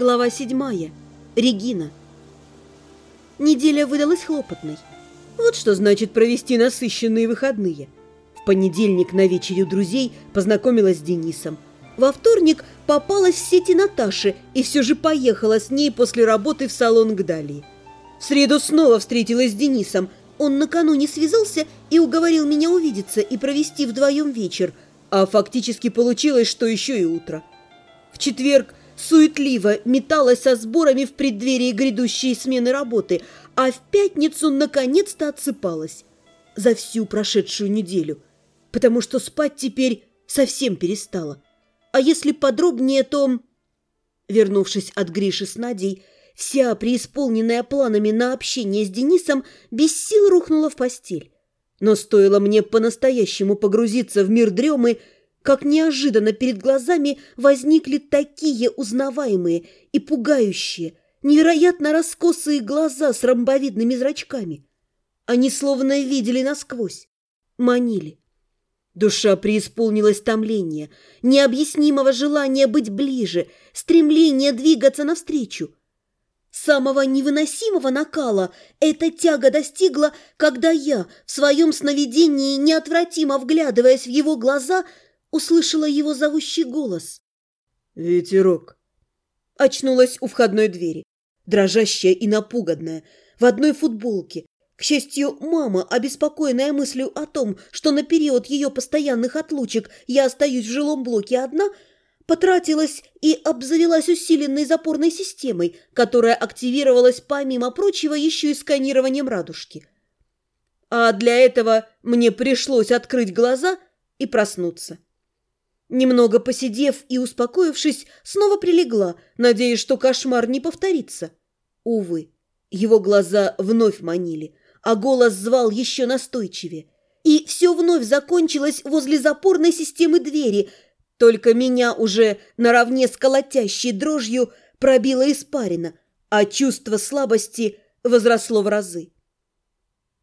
Глава седьмая. Регина. Неделя выдалась хлопотной. Вот что значит провести насыщенные выходные. В понедельник на вечере у друзей познакомилась с Денисом. Во вторник попалась в сети Наташи и все же поехала с ней после работы в салон к Далии. В среду снова встретилась с Денисом. Он накануне связался и уговорил меня увидеться и провести вдвоем вечер, а фактически получилось, что еще и утро. В четверг суетливо металась со сборами в преддверии грядущей смены работы, а в пятницу наконец-то отсыпалась за всю прошедшую неделю, потому что спать теперь совсем перестала. А если подробнее, то... Вернувшись от Гриши с Надей, вся преисполненная планами на общение с Денисом без сил рухнула в постель. Но стоило мне по-настоящему погрузиться в мир дремы, как неожиданно перед глазами возникли такие узнаваемые и пугающие, невероятно раскосые глаза с ромбовидными зрачками. Они словно видели насквозь, манили. Душа преисполнилась томления, необъяснимого желания быть ближе, стремления двигаться навстречу. Самого невыносимого накала эта тяга достигла, когда я в своем сновидении, неотвратимо вглядываясь в его глаза, услышала его зовущий голос. «Ветерок!» Очнулась у входной двери, дрожащая и напуганная, в одной футболке. К счастью, мама, обеспокоенная мыслью о том, что на период ее постоянных отлучек я остаюсь в жилом блоке одна, потратилась и обзавелась усиленной запорной системой, которая активировалась, помимо прочего, еще и сканированием радужки. А для этого мне пришлось открыть глаза и проснуться. Немного посидев и успокоившись, снова прилегла, надеясь, что кошмар не повторится. Увы, его глаза вновь манили, а голос звал еще настойчивее. И все вновь закончилось возле запорной системы двери, только меня уже наравне с колотящей дрожью пробило испарина, а чувство слабости возросло в разы.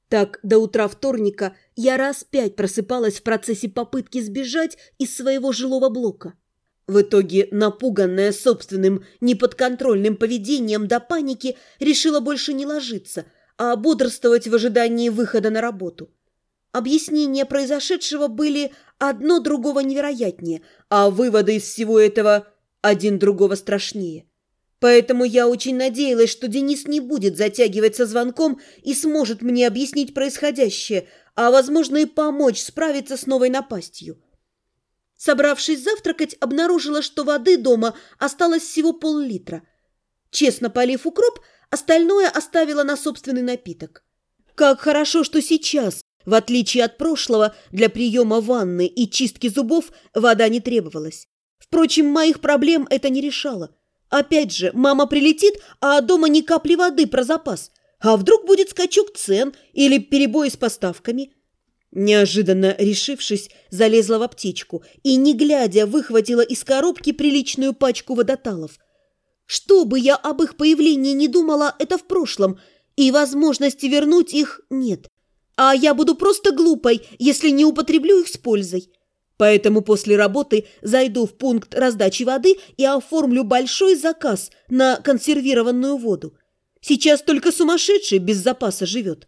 Так, до утра вторника я раз пять просыпалась в процессе попытки сбежать из своего жилого блока. В итоге, напуганная собственным неподконтрольным поведением до паники, решила больше не ложиться, а бодрствовать в ожидании выхода на работу. Объяснения произошедшего были одно другого невероятнее, а выводы из всего этого один другого страшнее. Поэтому я очень надеялась, что Денис не будет затягивать со звонком и сможет мне объяснить происходящее, а, возможно, и помочь справиться с новой напастью. Собравшись завтракать, обнаружила, что воды дома осталось всего пол-литра. Честно полив укроп, остальное оставила на собственный напиток. Как хорошо, что сейчас, в отличие от прошлого, для приема ванны и чистки зубов вода не требовалась. Впрочем, моих проблем это не решало. Опять же, мама прилетит, а дома ни капли воды про запас. А вдруг будет скачок цен или перебои с поставками? Неожиданно решившись, залезла в аптечку и, не глядя, выхватила из коробки приличную пачку водоталов. Что бы я об их появлении не думала, это в прошлом, и возможности вернуть их нет. А я буду просто глупой, если не употреблю их с пользой. Поэтому после работы зайду в пункт раздачи воды и оформлю большой заказ на консервированную воду. Сейчас только сумасшедший без запаса живет.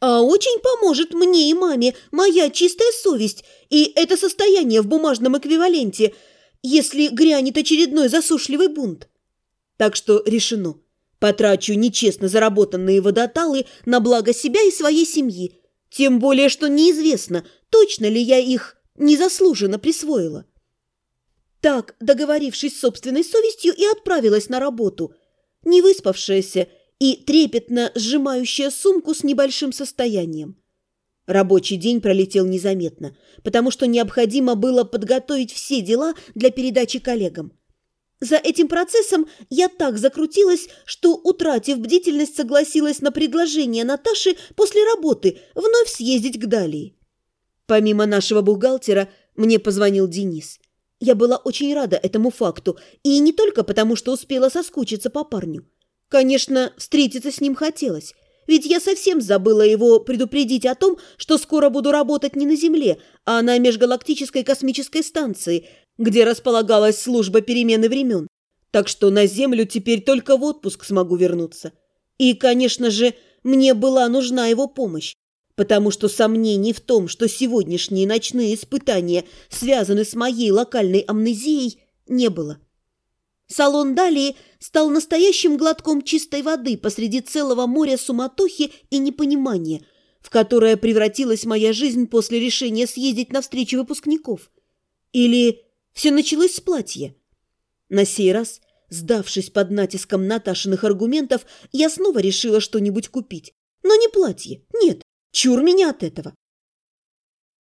А очень поможет мне и маме моя чистая совесть и это состояние в бумажном эквиваленте, если грянет очередной засушливый бунт. Так что решено. Потрачу нечестно заработанные водоталы на благо себя и своей семьи. Тем более, что неизвестно, точно ли я их незаслуженно присвоила. Так, договорившись с собственной совестью, и отправилась на работу, не выспавшаяся и трепетно сжимающая сумку с небольшим состоянием. Рабочий день пролетел незаметно, потому что необходимо было подготовить все дела для передачи коллегам. За этим процессом я так закрутилась, что, утратив бдительность, согласилась на предложение Наташи после работы вновь съездить к Далии. Помимо нашего бухгалтера, мне позвонил Денис. Я была очень рада этому факту, и не только потому, что успела соскучиться по парню. Конечно, встретиться с ним хотелось, ведь я совсем забыла его предупредить о том, что скоро буду работать не на Земле, а на межгалактической космической станции, где располагалась служба перемены времен. так что на землю теперь только в отпуск смогу вернуться. И, конечно же, мне была нужна его помощь, потому что сомнений в том, что сегодняшние ночные испытания связаны с моей локальной амнезией, не было. Салон Далии стал настоящим глотком чистой воды посреди целого моря суматохи и непонимания, в которое превратилась моя жизнь после решения съездить на встречу выпускников. Или все началось с платья. На сей раз, сдавшись под натиском Наташиных аргументов, я снова решила что-нибудь купить. Но не платье, нет, чур меня от этого.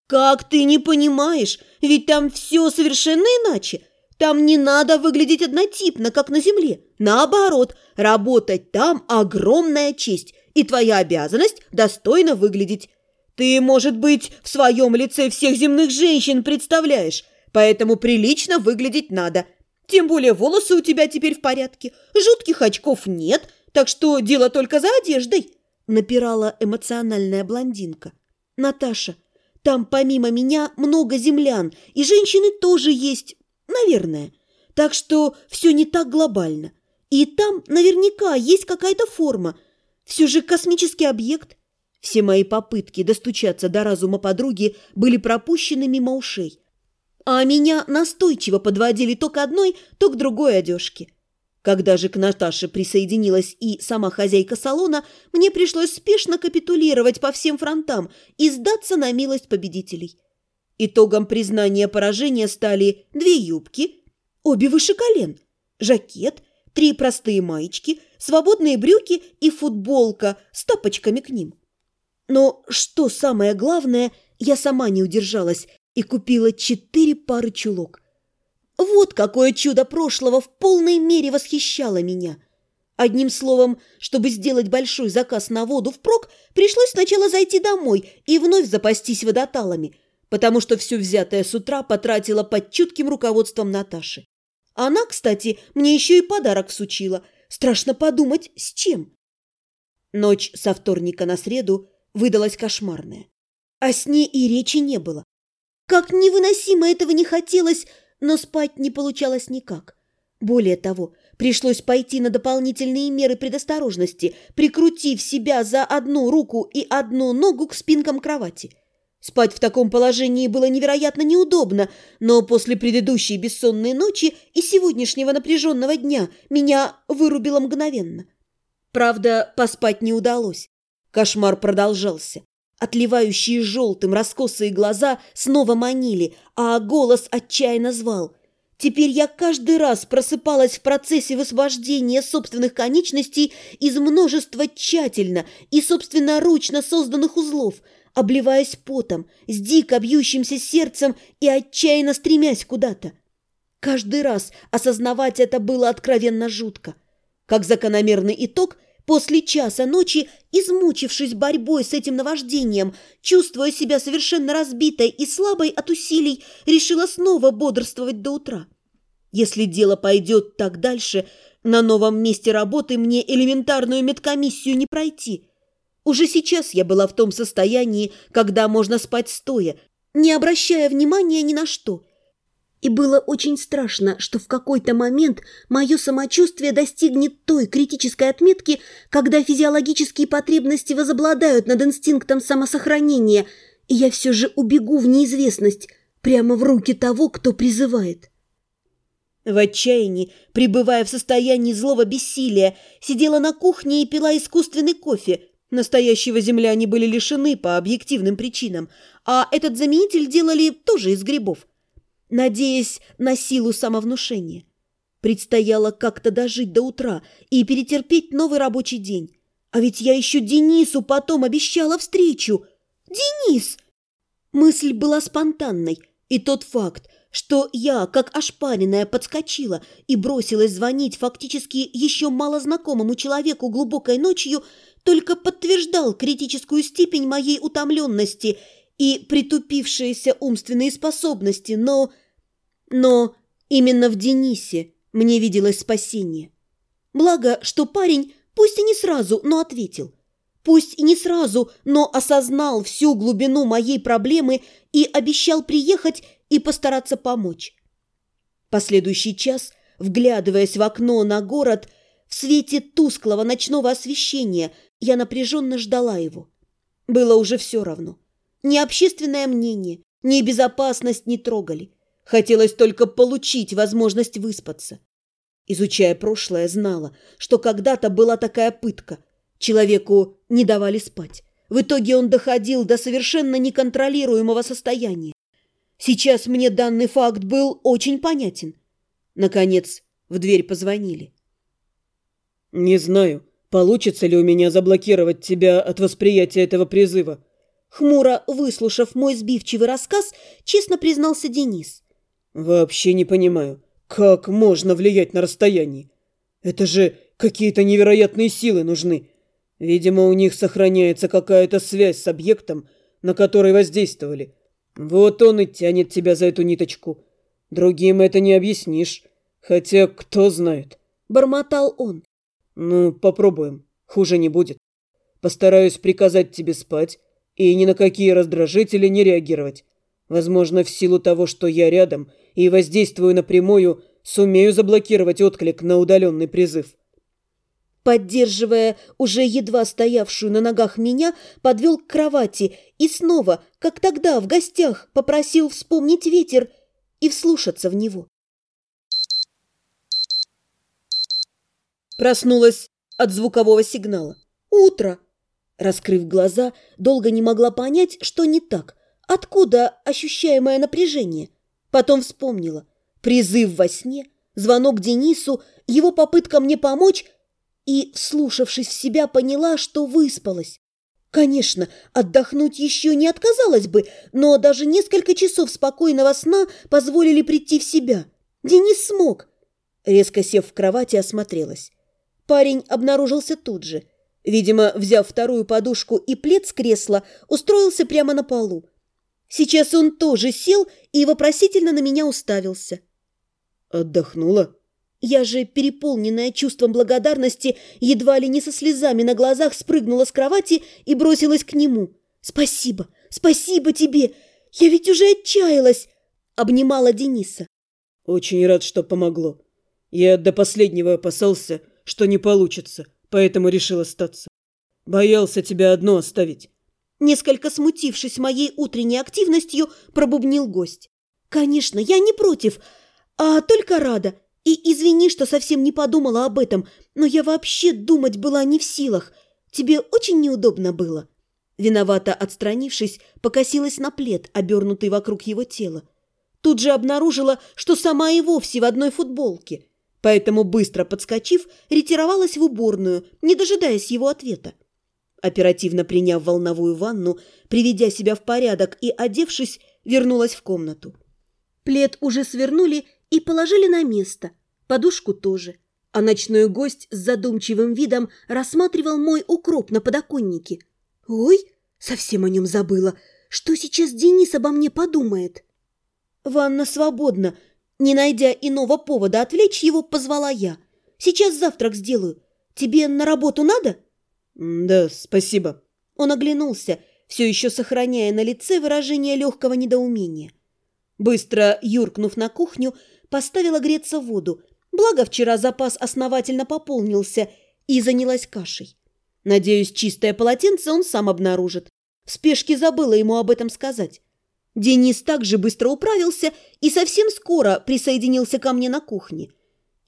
«Как ты не понимаешь? Ведь там все совершенно иначе. Там не надо выглядеть однотипно, как на земле. Наоборот, работать там – огромная честь, и твоя обязанность – достойно выглядеть. Ты, может быть, в своем лице всех земных женщин представляешь, поэтому прилично выглядеть надо. Тем более волосы у тебя теперь в порядке, жутких очков нет, так что дело только за одеждой», – напирала эмоциональная блондинка. «Наташа, там помимо меня много землян, и женщины тоже есть, Наверное. Так что все не так глобально. И там наверняка есть какая-то форма. Все же космический объект. Все мои попытки достучаться до разума подруги были пропущены мимо ушей. А меня настойчиво подводили то к одной, то к другой одежке. Когда же к Наташе присоединилась и сама хозяйка салона, мне пришлось спешно капитулировать по всем фронтам и сдаться на милость победителей. Итогом признания поражения стали две юбки, обе выше колен, жакет, три простые маечки, свободные брюки и футболка с тапочками к ним. Но что самое главное, я сама не удержалась и купила четыре пары чулок. Вот какое чудо прошлого в полной мере восхищало меня. Одним словом, чтобы сделать большой заказ на воду впрок, пришлось сначала зайти домой и вновь запастись водоталами – потому что все взятое с утра потратила под чутким руководством Наташи. Она, кстати, мне еще и подарок всучила. Страшно подумать, с чем. Ночь со вторника на среду выдалась кошмарная. О сне и речи не было. Как невыносимо этого не хотелось, но спать не получалось никак. Более того, пришлось пойти на дополнительные меры предосторожности, прикрутив себя за одну руку и одну ногу к спинкам кровати – Спать в таком положении было невероятно неудобно, но после предыдущей бессонной ночи и сегодняшнего напряженного дня меня вырубило мгновенно. Правда, поспать не удалось. Кошмар продолжался. Отливающие желтым раскосые глаза снова манили, а голос отчаянно звал. Теперь я каждый раз просыпалась в процессе высвобождения собственных конечностей из множества тщательно и собственноручно созданных узлов – обливаясь потом, с дико бьющимся сердцем и отчаянно стремясь куда-то. Каждый раз осознавать это было откровенно жутко. Как закономерный итог, после часа ночи, измучившись борьбой с этим наваждением, чувствуя себя совершенно разбитой и слабой от усилий, решила снова бодрствовать до утра. Если дело пойдет так дальше, на новом месте работы мне элементарную медкомиссию не пройти – уже сейчас я была в том состоянии, когда можно спать стоя, не обращая внимания ни на что. И было очень страшно, что в какой-то момент мое самочувствие достигнет той критической отметки, когда физиологические потребности возобладают над инстинктом самосохранения, и я все же убегу в неизвестность, прямо в руки того, кто призывает. В отчаянии, пребывая в состоянии злого бессилия, сидела на кухне и пила искусственный кофе, Настоящего земляне были лишены по объективным причинам, а этот заменитель делали тоже из грибов, надеясь на силу самовнушения. Предстояло как-то дожить до утра и перетерпеть новый рабочий день. А ведь я еще Денису потом обещала встречу. Денис! Мысль была спонтанной, и тот факт, что я, как ошпаренная, подскочила и бросилась звонить фактически еще малознакомому человеку глубокой ночью – только подтверждал критическую степень моей утомленности и притупившиеся умственные способности, но... Но именно в Денисе мне виделось спасение. Благо, что парень, пусть и не сразу, но ответил. Пусть и не сразу, но осознал всю глубину моей проблемы и обещал приехать и постараться помочь. Последующий час вглядываясь в окно на город, в свете тусклого ночного освещения, я напряженно ждала его. Было уже все равно. Ни общественное мнение, ни безопасность не трогали. Хотелось только получить возможность выспаться. Изучая прошлое, знала, что когда-то была такая пытка. Человеку не давали спать. В итоге он доходил до совершенно неконтролируемого состояния. Сейчас мне данный факт был очень понятен. Наконец, в дверь позвонили. «Не знаю, получится ли у меня заблокировать тебя от восприятия этого призыва». Хмуро выслушав мой сбивчивый рассказ, честно признался Денис. «Вообще не понимаю, как можно влиять на расстоянии? Это же какие-то невероятные силы нужны. Видимо, у них сохраняется какая-то связь с объектом, на который воздействовали. Вот он и тянет тебя за эту ниточку. Другим это не объяснишь. Хотя кто знает. Бормотал он. Ну, попробуем. Хуже не будет. Постараюсь приказать тебе спать и ни на какие раздражители не реагировать. Возможно, в силу того, что я рядом и воздействую напрямую, сумею заблокировать отклик на удаленный призыв поддерживая уже едва стоявшую на ногах меня, подвел к кровати и снова, как тогда в гостях, попросил вспомнить ветер и вслушаться в него. Проснулась от звукового сигнала. «Утро!» Раскрыв глаза, долго не могла понять, что не так. Откуда ощущаемое напряжение? Потом вспомнила. Призыв во сне, звонок Денису, его попытка мне помочь – и, вслушавшись в себя, поняла, что выспалась. Конечно, отдохнуть еще не отказалась бы, но даже несколько часов спокойного сна позволили прийти в себя. Денис смог. Резко сев в кровати, осмотрелась. Парень обнаружился тут же. Видимо, взяв вторую подушку и плед с кресла, устроился прямо на полу. Сейчас он тоже сел и вопросительно на меня уставился. «Отдохнула?» Я же, переполненная чувством благодарности, едва ли не со слезами на глазах спрыгнула с кровати и бросилась к нему. «Спасибо! Спасибо тебе! Я ведь уже отчаялась!» Обнимала Дениса. «Очень рад, что помогло. Я до последнего опасался, что не получится, поэтому решил остаться. Боялся тебя одно оставить». Несколько смутившись моей утренней активностью, пробубнил гость. «Конечно, я не против, а только рада. И извини, что совсем не подумала об этом, но я вообще думать была не в силах. Тебе очень неудобно было?» Виновато отстранившись, покосилась на плед, обернутый вокруг его тела. Тут же обнаружила, что сама и вовсе в одной футболке. Поэтому, быстро подскочив, ретировалась в уборную, не дожидаясь его ответа. Оперативно приняв волновую ванну, приведя себя в порядок и одевшись, вернулась в комнату. Плед уже свернули и положили на место, подушку тоже. А ночной гость с задумчивым видом рассматривал мой укроп на подоконнике. «Ой, совсем о нем забыла. Что сейчас Денис обо мне подумает?» «Ванна свободна». Не найдя иного повода отвлечь его, позвала я. «Сейчас завтрак сделаю. Тебе на работу надо?» «Да, спасибо». Он оглянулся, все еще сохраняя на лице выражение легкого недоумения. Быстро юркнув на кухню, поставила греться воду, благо вчера запас основательно пополнился, и занялась кашей. Надеюсь, чистое полотенце он сам обнаружит. В спешке забыла ему об этом сказать. Денис также быстро управился и совсем скоро присоединился ко мне на кухне.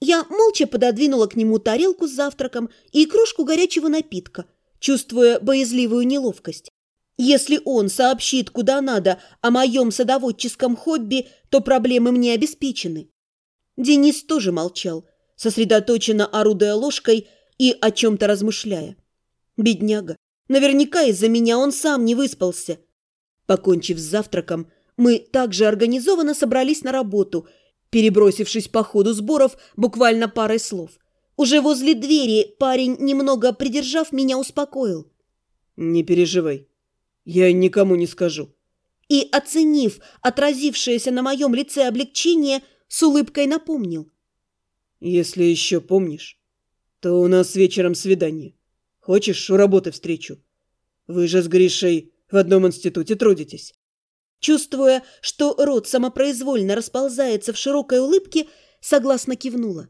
Я молча пододвинула к нему тарелку с завтраком и кружку горячего напитка, чувствуя боязливую неловкость. Если он сообщит куда надо о моем садоводческом хобби, то проблемы мне обеспечены. Денис тоже молчал, сосредоточенно орудуя ложкой и о чем-то размышляя. Бедняга, наверняка из-за меня он сам не выспался. Покончив с завтраком, мы также организованно собрались на работу, перебросившись по ходу сборов буквально парой слов. Уже возле двери парень, немного придержав меня, успокоил. «Не переживай, я никому не скажу». И, оценив отразившееся на моем лице облегчение, с улыбкой напомнил. «Если еще помнишь, то у нас вечером свидание. Хочешь, у работы встречу? Вы же с Гришей в одном институте трудитесь». Чувствуя, что рот самопроизвольно расползается в широкой улыбке, согласно кивнула.